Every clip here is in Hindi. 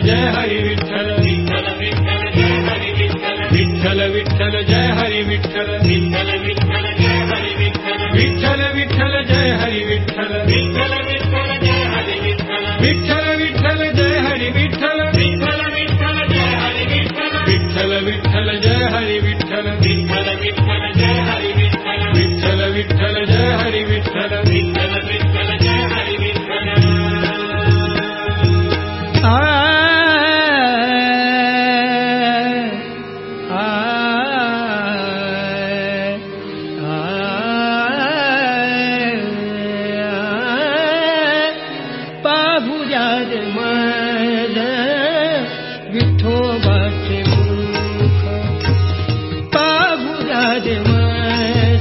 जय हरि विठ्ठल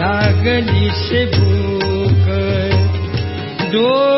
लागली से भूख दो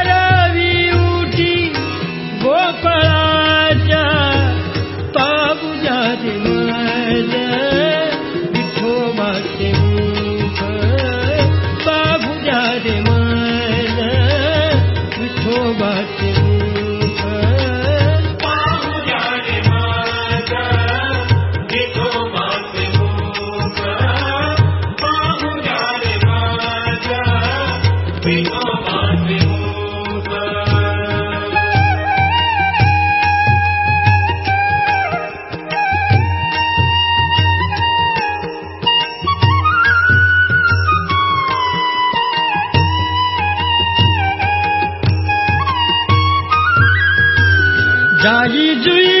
जाई जुई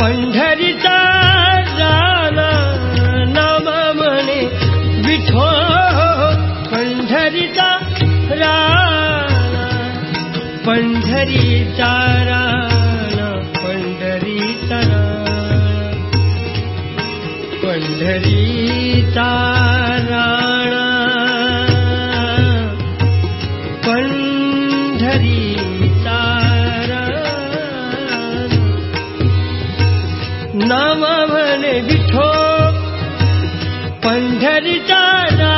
पण्ढरिता राम विठो पण्ढरिता रा पण्ढरी तरा रिता ना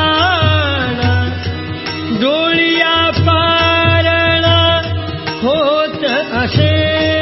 पारणा होत असे